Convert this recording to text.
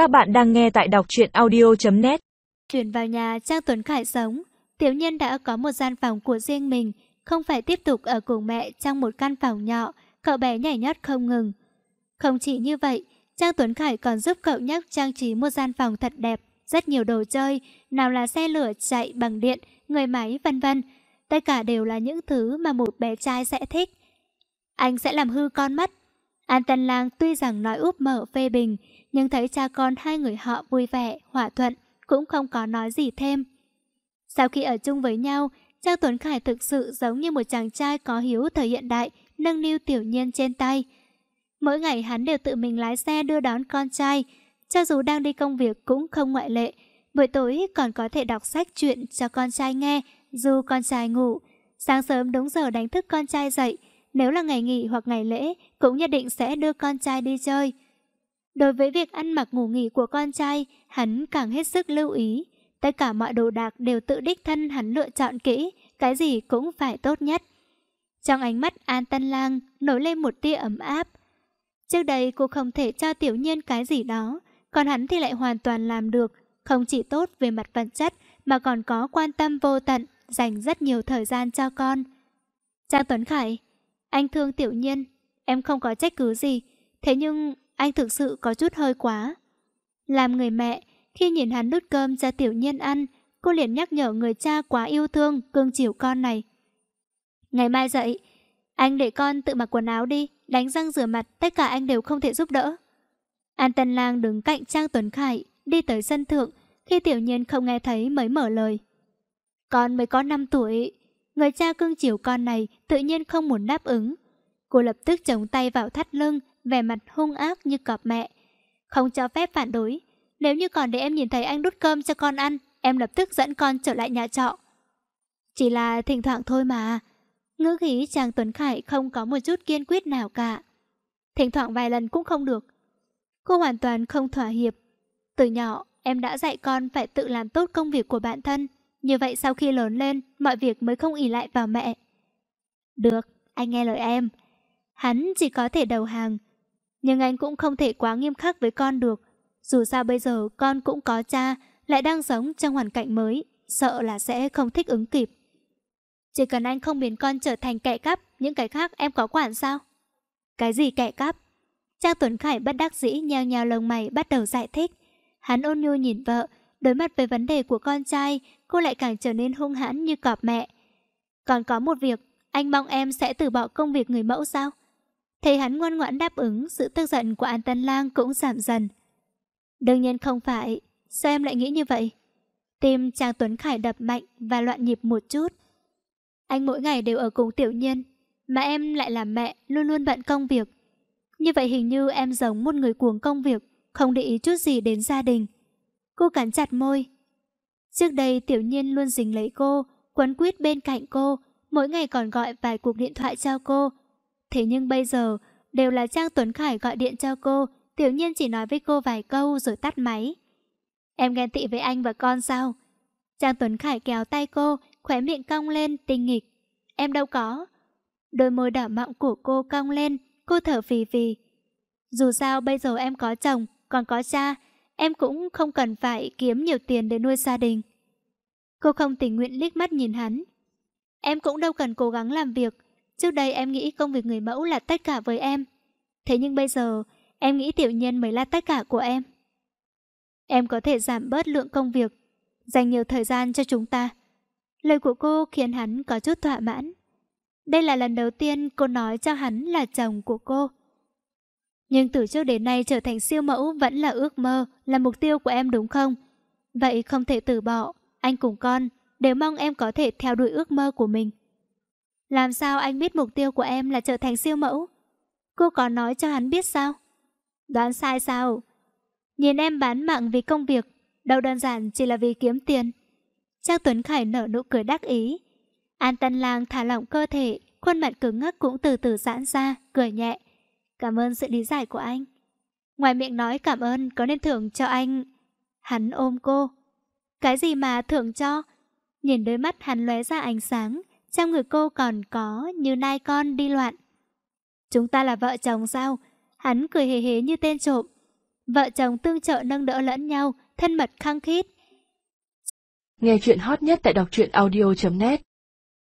Các bạn đang nghe tại đọc truyện audio.net Chuyển vào nhà Trang Tuấn Khải sống, Tiểu Nhân đã có một gian phòng của riêng mình, không phải tiếp tục ở cùng mẹ trong một căn phòng nhỏ, cậu bé nhảy nhót không ngừng. Không chỉ như vậy, Trang Tuấn Khải còn giúp cậu nhóc trang trí một gian phòng thật đẹp, rất nhiều đồ chơi, nào là xe lửa chạy bằng điện, người máy vân vân. Tất cả đều là những thứ mà một bé trai sẽ thích. Anh sẽ làm hư con mắt. An Tân Lang tuy rằng nói úp mở phê bình, nhưng thấy cha con hai người họ vui vẻ, hòa thuận, cũng không có nói gì thêm. Sau khi ở chung với nhau, Trang Tuấn Khải thực sự giống như một chàng trai có hiếu thời hiện đại, nâng niu tiểu nhiên trên tay. Mỗi ngày hắn đều tự mình lái xe đưa đón con trai, cho dù đang đi công việc cũng không ngoại lệ. Buổi tối còn có thể đọc sách chuyện cho con trai nghe, dù con trai ngủ. Sáng sớm đúng giờ đánh thức con trai dậy, nếu là ngày nghỉ hoặc ngày lễ, cũng nhất định sẽ đưa con trai đi chơi. Đối với việc ăn mặc ngủ nghỉ của con trai, hắn càng hết sức lưu ý. Tất cả mọi đồ đạc đều tự đích thân hắn lựa chọn kỹ, cái gì cũng phải tốt nhất. Trong ánh mắt An Tân Lang nổi lên một tia ấm áp. Trước đây cô không thể cho tiểu nhiên cái gì đó, còn hắn thì lại hoàn toàn làm được, không chỉ tốt về mặt vật chất mà còn có quan tâm vô tận, dành rất nhiều thời gian cho con. Trang Tuấn Khải, anh thương tiểu nhiên, em không có trách cứ gì, thế nhưng anh thực sự có chút hơi quá. Làm người mẹ, khi nhìn hắn đút cơm cho tiểu nhiên ăn, cô liền nhắc nhở người cha quá yêu thương, cưng chiều con này. Ngày mai dậy, anh để con tự mặc quần áo đi, đánh răng rửa mặt, tất cả anh đều không thể giúp đỡ. An Tân Lang đứng cạnh Trang Tuấn Khải, đi tới sân thượng, khi tiểu nhiên không nghe thấy mới mở lời. Con mới có 5 tuổi, người cha cưng chiều con này tự nhiên không muốn đáp ứng. Cô lập tức chống tay vào thắt lưng, vẻ mặt hung ác như cọp mẹ. Không cho phép phản đối. Nếu như còn để em nhìn thấy anh đút cơm cho con ăn, em lập tức dẫn con trở lại nhà trọ. Chỉ là thỉnh thoảng thôi mà. Ngữ khí chàng Tuấn Khải không có một chút kiên quyết nào cả. Thỉnh thoảng vài lần cũng không được. Cô hoàn toàn không thỏa hiệp. Từ nhỏ, em đã dạy con phải tự làm tốt công việc của bản thân. Như vậy sau khi lớn lên, mọi việc mới không ỉ lại vào mẹ. Được, anh nghe lời em. Hắn chỉ có thể đầu hàng, nhưng anh cũng không thể quá nghiêm khắc với con được. Dù sao bây giờ con cũng có cha, lại đang sống trong hoàn cảnh mới, sợ là sẽ không thích ứng kịp. Chỉ cần anh không biến con trở thành kẻ cắp, những cái khác em có quản sao? Cái gì kẻ cắp? Trang Tuấn Khải bất đắc dĩ nheo nheo lông mày bắt đầu giải thích. Hắn ôn nhu nhìn vợ, đối mặt với vấn đề của con trai, cô lại càng trở nên hung hãn như cọp mẹ. Còn có một việc, anh mong em sẽ từ bỏ công việc người mẫu sao? Thấy hắn ngoan ngoãn đáp ứng, sự tức giận của An Tân Lang cũng giảm dần. Đương nhiên không phải, sao em lại nghĩ như vậy? Tim chàng Tuấn Khải đập mạnh và loạn nhịp một chút. Anh mỗi ngày đều ở cùng tiểu nhiên, mà em lại là mẹ, luôn luôn bận công việc. Như vậy hình như em giống một người cuồng công việc, không để ý chút gì đến gia đình. Cô cắn chặt môi. Trước đây tiểu nhiên luôn dính lấy cô, quấn quýt bên cạnh cô, mỗi ngày còn gọi vài cuộc điện thoại cho cô, Thế nhưng bây giờ, đều là Trang Tuấn Khải gọi điện cho cô, tiểu nhiên chỉ nói với cô vài câu rồi tắt máy. Em ghen tị với anh và con sao? Trang Tuấn Khải kéo tay cô, khóe miệng cong lên, tinh nghịch. Em đâu có. Đôi môi đỏ mọng của cô cong lên, cô thở phì phì. Dù sao bây giờ em có chồng, còn có cha, em cũng không cần phải kiếm nhiều tiền để nuôi gia đình. Cô không tình nguyện liếc mắt nhìn hắn. Em cũng đâu cần cố gắng làm việc, Trước đây em nghĩ công việc người mẫu là tất cả với em. Thế nhưng bây giờ, em nghĩ tiểu nhân mới là tất cả của em. Em có thể giảm bớt lượng công việc, dành nhiều thời gian cho chúng ta. Lời của cô khiến hắn có chút thỏa mãn. Đây là lần đầu tiên cô nói cho hắn là chồng của cô. Nhưng từ trước đến nay trở thành siêu mẫu vẫn là ước mơ, là mục tiêu của em đúng không? Vậy không thể từ bỏ, anh cùng con đều mong em có thể theo đuổi ước mơ của mình. Làm sao anh biết mục tiêu của em là trở thành siêu mẫu? Cô có nói cho hắn biết sao? Đoán sai sao? Nhìn em bán mạng vì công việc, đâu đơn giản chỉ là vì kiếm tiền. Trang Tuấn Khải nở nụ cười đắc ý. An Tân Lang thả lỏng cơ thể, khuôn mặt cứng ngắc cũng từ từ giãn ra, cười nhẹ. Cảm ơn sự lý giải của anh. Ngoài miệng nói cảm ơn có nên thưởng cho anh. Hắn ôm cô. Cái gì mà thưởng cho? Nhìn đôi mắt hắn lóe ra ánh sáng, trong người cô còn có như nai con đi loạn. Chúng ta là vợ chồng sao? Hắn cười hề hề như tên trộm. Vợ chồng tương trợ nâng đỡ lẫn nhau, thân mật khăng khít. Nghe chuyện hot nhất tại đọc truyện audio.net